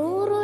seluruh